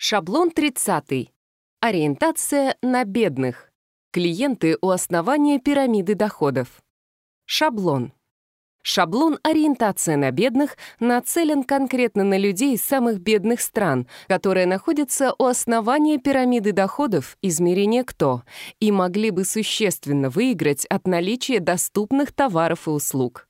Шаблон 30. Ориентация на бедных. Клиенты у основания пирамиды доходов. Шаблон. Шаблон «Ориентация на бедных» нацелен конкретно на людей из самых бедных стран, которые находятся у основания пирамиды доходов измерения «Кто» и могли бы существенно выиграть от наличия доступных товаров и услуг.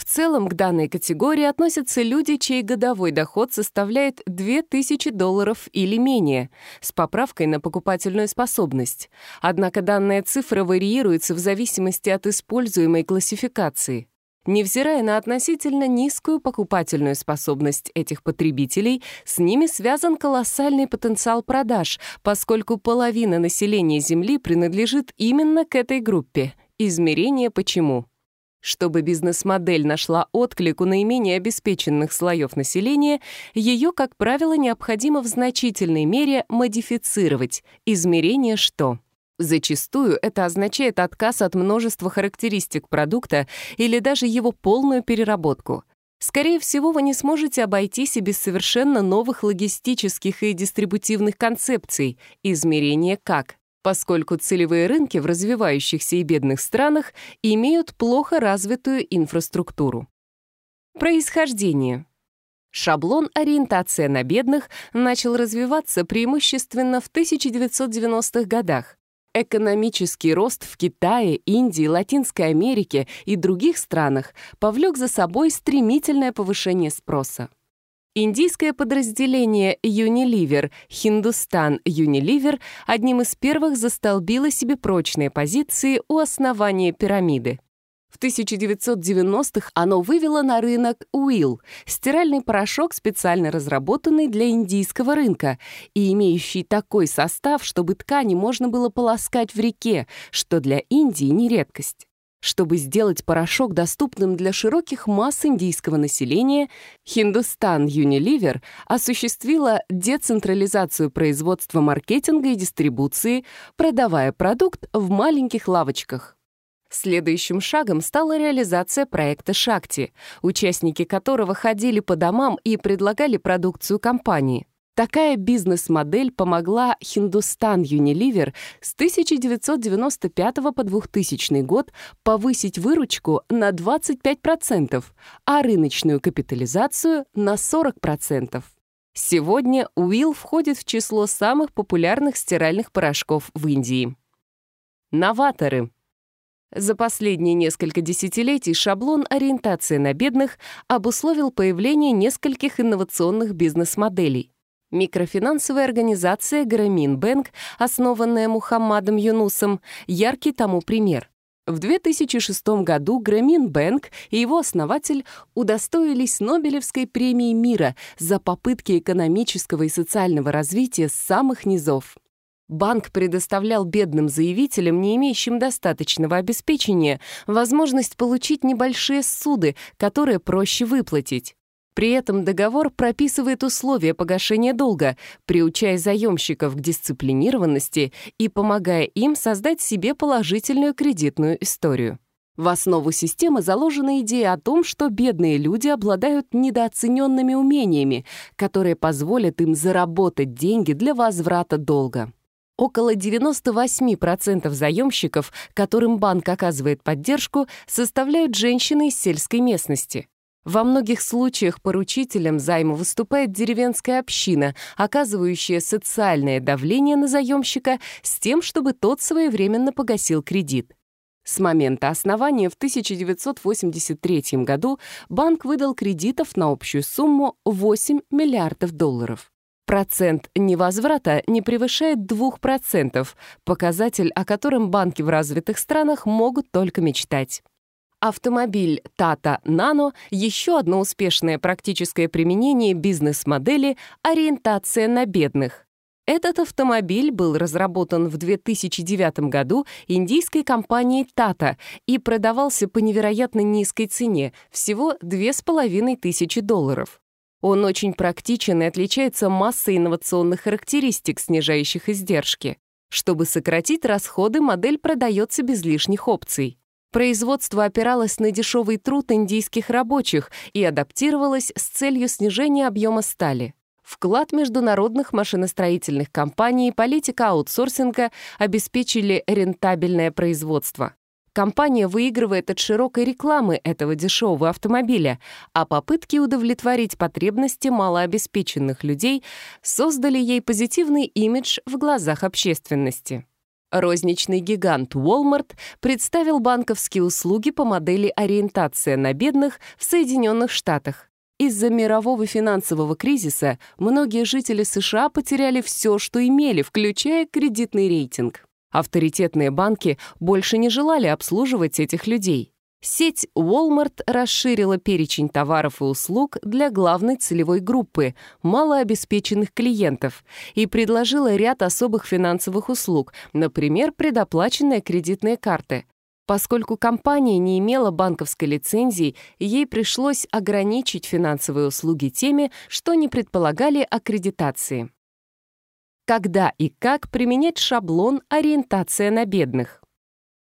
В целом к данной категории относятся люди, чей годовой доход составляет 2000 долларов или менее, с поправкой на покупательную способность. Однако данная цифра варьируется в зависимости от используемой классификации. Невзирая на относительно низкую покупательную способность этих потребителей, с ними связан колоссальный потенциал продаж, поскольку половина населения Земли принадлежит именно к этой группе. Измерение «Почему?». Чтобы бизнес-модель нашла отклик у наименее обеспеченных слоев населения, ее, как правило, необходимо в значительной мере модифицировать. Измерение что? Зачастую это означает отказ от множества характеристик продукта или даже его полную переработку. Скорее всего, вы не сможете обойтись и без совершенно новых логистических и дистрибутивных концепций. Измерение как? поскольку целевые рынки в развивающихся и бедных странах имеют плохо развитую инфраструктуру. Происхождение. Шаблон «Ориентация на бедных» начал развиваться преимущественно в 1990-х годах. Экономический рост в Китае, Индии, Латинской Америке и других странах повлек за собой стремительное повышение спроса. Индийское подразделение Unilever Hindustan Unilever одним из первых застолбило себе прочные позиции у основания пирамиды. В 1990-х оно вывело на рынок Уилл — стиральный порошок, специально разработанный для индийского рынка и имеющий такой состав, чтобы ткани можно было полоскать в реке, что для Индии не редкость чтобы сделать порошок доступным для широких масс индийского населения, Hindustan Unilever осуществила децентрализацию производства маркетинга и дистрибуции, продавая продукт в маленьких лавочках. Следующим шагом стала реализация проекта «Шакти», участники которого ходили по домам и предлагали продукцию компании. Такая бизнес-модель помогла Хиндустан Unilever с 1995 по 2000 год повысить выручку на 25%, а рыночную капитализацию на 40%. Сегодня Уилл входит в число самых популярных стиральных порошков в Индии. Новаторы. За последние несколько десятилетий шаблон ориентации на бедных обусловил появление нескольких инновационных бизнес-моделей — Микрофинансовая организация «Граминбэнк», основанная Мухаммадом Юнусом, яркий тому пример. В 2006 году Граминбэнк и его основатель удостоились Нобелевской премии мира за попытки экономического и социального развития с самых низов. Банк предоставлял бедным заявителям, не имеющим достаточного обеспечения, возможность получить небольшие суды, которые проще выплатить. При этом договор прописывает условия погашения долга, приучая заемщиков к дисциплинированности и помогая им создать себе положительную кредитную историю. В основу системы заложена идея о том, что бедные люди обладают недооцененными умениями, которые позволят им заработать деньги для возврата долга. Около 98% заемщиков, которым банк оказывает поддержку, составляют женщины из сельской местности. Во многих случаях поручителем займа выступает деревенская община, оказывающая социальное давление на заемщика с тем, чтобы тот своевременно погасил кредит. С момента основания в 1983 году банк выдал кредитов на общую сумму 8 миллиардов долларов. Процент невозврата не превышает 2%, показатель, о котором банки в развитых странах могут только мечтать. Автомобиль Tata Nano — еще одно успешное практическое применение бизнес-модели «Ориентация на бедных». Этот автомобиль был разработан в 2009 году индийской компанией Tata и продавался по невероятно низкой цене — всего 2500 долларов. Он очень практичен и отличается массой инновационных характеристик, снижающих издержки. Чтобы сократить расходы, модель продается без лишних опций. Производство опиралось на дешевый труд индийских рабочих и адаптировалось с целью снижения объема стали. Вклад международных машиностроительных компаний и политика аутсорсинга обеспечили рентабельное производство. Компания выигрывает от широкой рекламы этого дешевого автомобиля, а попытки удовлетворить потребности малообеспеченных людей создали ей позитивный имидж в глазах общественности. Розничный гигант Walmart представил банковские услуги по модели «Ориентация на бедных» в Соединенных Штатах. Из-за мирового финансового кризиса многие жители США потеряли все, что имели, включая кредитный рейтинг. Авторитетные банки больше не желали обслуживать этих людей. Сеть Walmart расширила перечень товаров и услуг для главной целевой группы – малообеспеченных клиентов и предложила ряд особых финансовых услуг, например, предоплаченные кредитные карты. Поскольку компания не имела банковской лицензии, ей пришлось ограничить финансовые услуги теми, что не предполагали аккредитации. Когда и как применять шаблон «Ориентация на бедных»?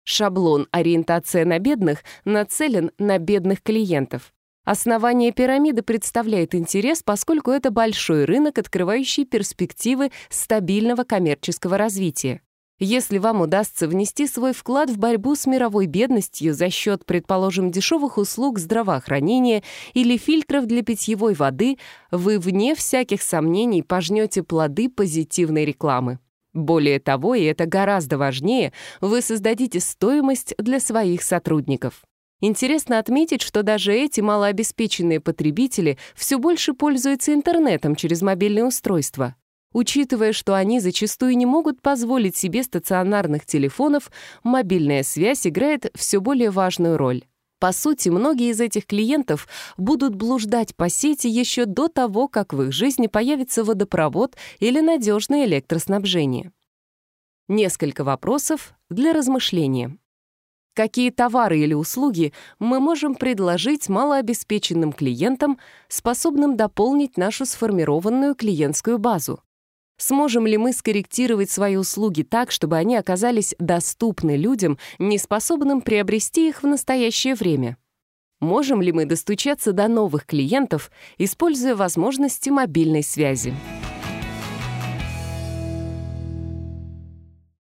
Шаблон «Ориентация на бедных» нацелен на бедных клиентов. Основание пирамиды представляет интерес, поскольку это большой рынок, открывающий перспективы стабильного коммерческого развития. Если вам удастся внести свой вклад в борьбу с мировой бедностью за счет, предположим, дешевых услуг здравоохранения или фильтров для питьевой воды, вы, вне всяких сомнений, пожнете плоды позитивной рекламы. Более того, и это гораздо важнее, вы создадите стоимость для своих сотрудников. Интересно отметить, что даже эти малообеспеченные потребители все больше пользуются интернетом через мобильные устройства. Учитывая, что они зачастую не могут позволить себе стационарных телефонов, мобильная связь играет все более важную роль. По сути, многие из этих клиентов будут блуждать по сети еще до того, как в их жизни появится водопровод или надежное электроснабжение. Несколько вопросов для размышления. Какие товары или услуги мы можем предложить малообеспеченным клиентам, способным дополнить нашу сформированную клиентскую базу? Сможем ли мы скорректировать свои услуги так, чтобы они оказались доступны людям, не способным приобрести их в настоящее время? Можем ли мы достучаться до новых клиентов, используя возможности мобильной связи?